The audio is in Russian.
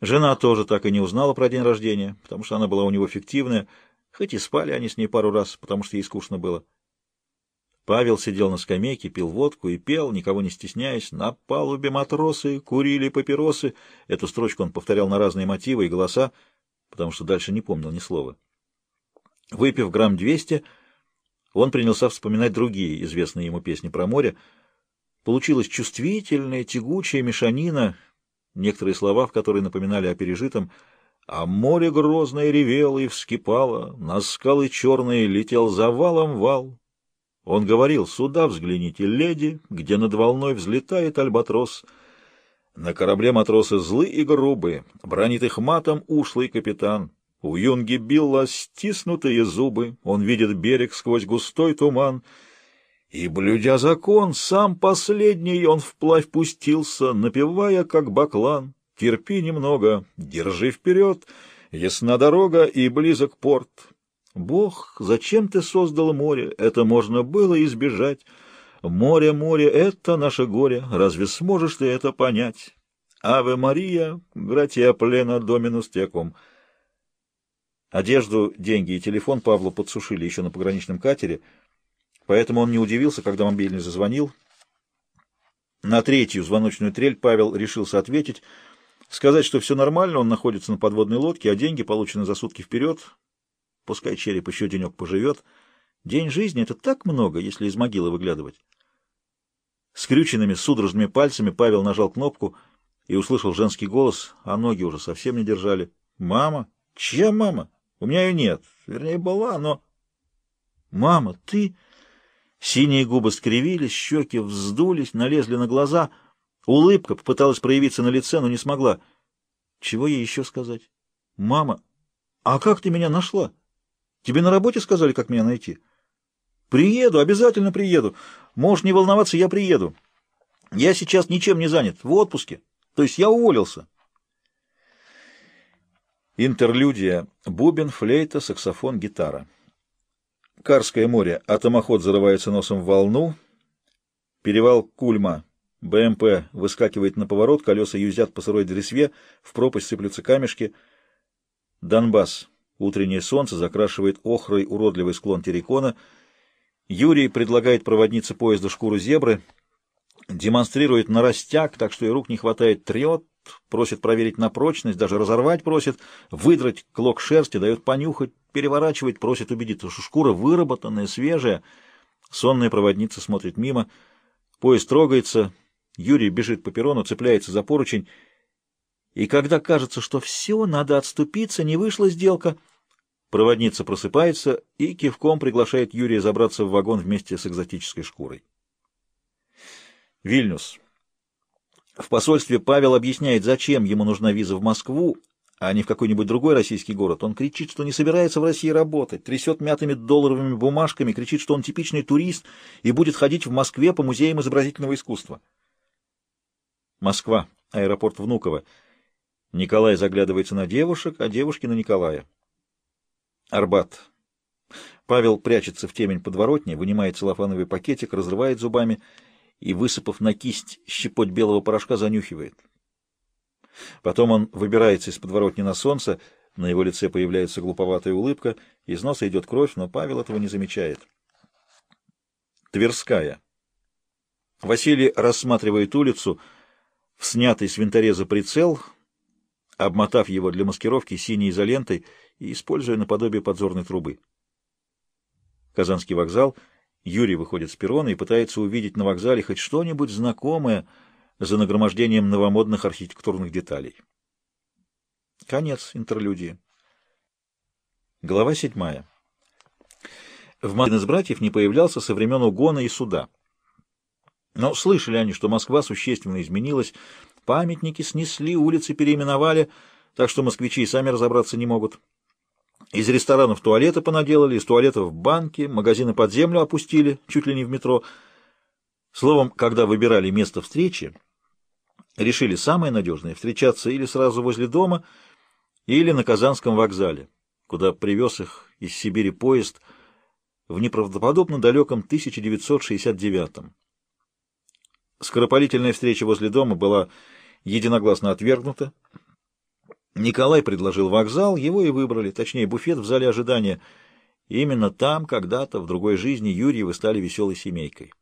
Жена тоже так и не узнала про день рождения, потому что она была у него фиктивная, хоть и спали они с ней пару раз, потому что ей скучно было. Павел сидел на скамейке, пил водку и пел, никого не стесняясь. На палубе матросы курили папиросы. Эту строчку он повторял на разные мотивы и голоса, потому что дальше не помнил ни слова. Выпив грамм двести, он принялся вспоминать другие известные ему песни про море. Получилась чувствительная, тягучая мешанина, некоторые слова, в которые напоминали о пережитом. А море грозное ревело и вскипало, на скалы черные летел завалом вал. Он говорил, сюда взгляните, леди, где над волной взлетает альбатрос. На корабле матросы злы и грубы, бронит их матом ушлый капитан. У юнги Билла стиснутые зубы, он видит берег сквозь густой туман. И, блюдя закон, сам последний он вплавь пустился, напевая, как баклан. Терпи немного, держи вперед, ясна дорога и близок порт. Бог, зачем ты создал море? Это можно было избежать. Море, море — это наше горе. Разве сможешь ты это понять? Аве Мария, гратия плена доминус текум. Одежду, деньги и телефон Павлу подсушили еще на пограничном катере, поэтому он не удивился, когда мобильный зазвонил. На третью звоночную трель Павел решился ответить, сказать, что все нормально, он находится на подводной лодке, а деньги получены за сутки вперед, Пускай череп еще денек поживет. День жизни — это так много, если из могилы выглядывать. Скрюченными, судорожными пальцами Павел нажал кнопку и услышал женский голос, а ноги уже совсем не держали. «Мама? Чья мама? У меня ее нет. Вернее, была, но...» «Мама, ты...» Синие губы скривились, щеки вздулись, налезли на глаза. Улыбка попыталась проявиться на лице, но не смогла. Чего ей еще сказать? «Мама, а как ты меня нашла?» Тебе на работе сказали, как меня найти? Приеду, обязательно приеду. Можешь не волноваться, я приеду. Я сейчас ничем не занят, в отпуске. То есть я уволился. Интерлюдия. Бубен, флейта, саксофон, гитара. Карское море. Атомоход зарывается носом в волну. Перевал Кульма. БМП выскакивает на поворот, колеса юзят по сырой дресве, в пропасть сыплются камешки. Донбасс. Утреннее солнце закрашивает охрой уродливый склон террикона. Юрий предлагает проводнице поезда шкуру зебры, демонстрирует на растяг, так что и рук не хватает, трет, просит проверить на прочность, даже разорвать просит, выдрать клок шерсти, дает понюхать, переворачивает, просит убедиться, что шкура выработанная, свежая. Сонная проводница смотрит мимо, поезд трогается, Юрий бежит по перрону, цепляется за поручень, и когда кажется, что все, надо отступиться, не вышла сделка, проводница просыпается и кивком приглашает Юрия забраться в вагон вместе с экзотической шкурой. Вильнюс. В посольстве Павел объясняет, зачем ему нужна виза в Москву, а не в какой-нибудь другой российский город. Он кричит, что не собирается в России работать, трясет мятыми долларовыми бумажками, кричит, что он типичный турист и будет ходить в Москве по музеям изобразительного искусства. Москва. Аэропорт Внуково. Николай заглядывается на девушек, а девушки на Николая. Арбат. Павел прячется в темень подворотни, вынимает целлофановый пакетик, разрывает зубами и, высыпав на кисть щепоть белого порошка, занюхивает. Потом он выбирается из подворотни на солнце, на его лице появляется глуповатая улыбка, из носа идет кровь, но Павел этого не замечает. Тверская. Василий рассматривает улицу, в снятый с винтореза прицел — обмотав его для маскировки синей изолентой и используя наподобие подзорной трубы. Казанский вокзал. Юрий выходит с перрона и пытается увидеть на вокзале хоть что-нибудь знакомое за нагромождением новомодных архитектурных деталей. Конец интерлюдии. Глава седьмая. В Москве из братьев не появлялся со времен угона и суда. Но слышали они, что Москва существенно изменилась, Памятники снесли, улицы переименовали, так что москвичи и сами разобраться не могут. Из ресторанов туалеты понаделали, из туалетов банки, магазины под землю опустили, чуть ли не в метро. Словом, когда выбирали место встречи, решили самое надежное — встречаться или сразу возле дома, или на Казанском вокзале, куда привез их из Сибири поезд в неправдоподобно далеком 1969 -м. Скоропалительная встреча возле дома была единогласно отвергнута. Николай предложил вокзал, его и выбрали, точнее, буфет в зале ожидания. Именно там, когда-то, в другой жизни, Юрьевы стали веселой семейкой.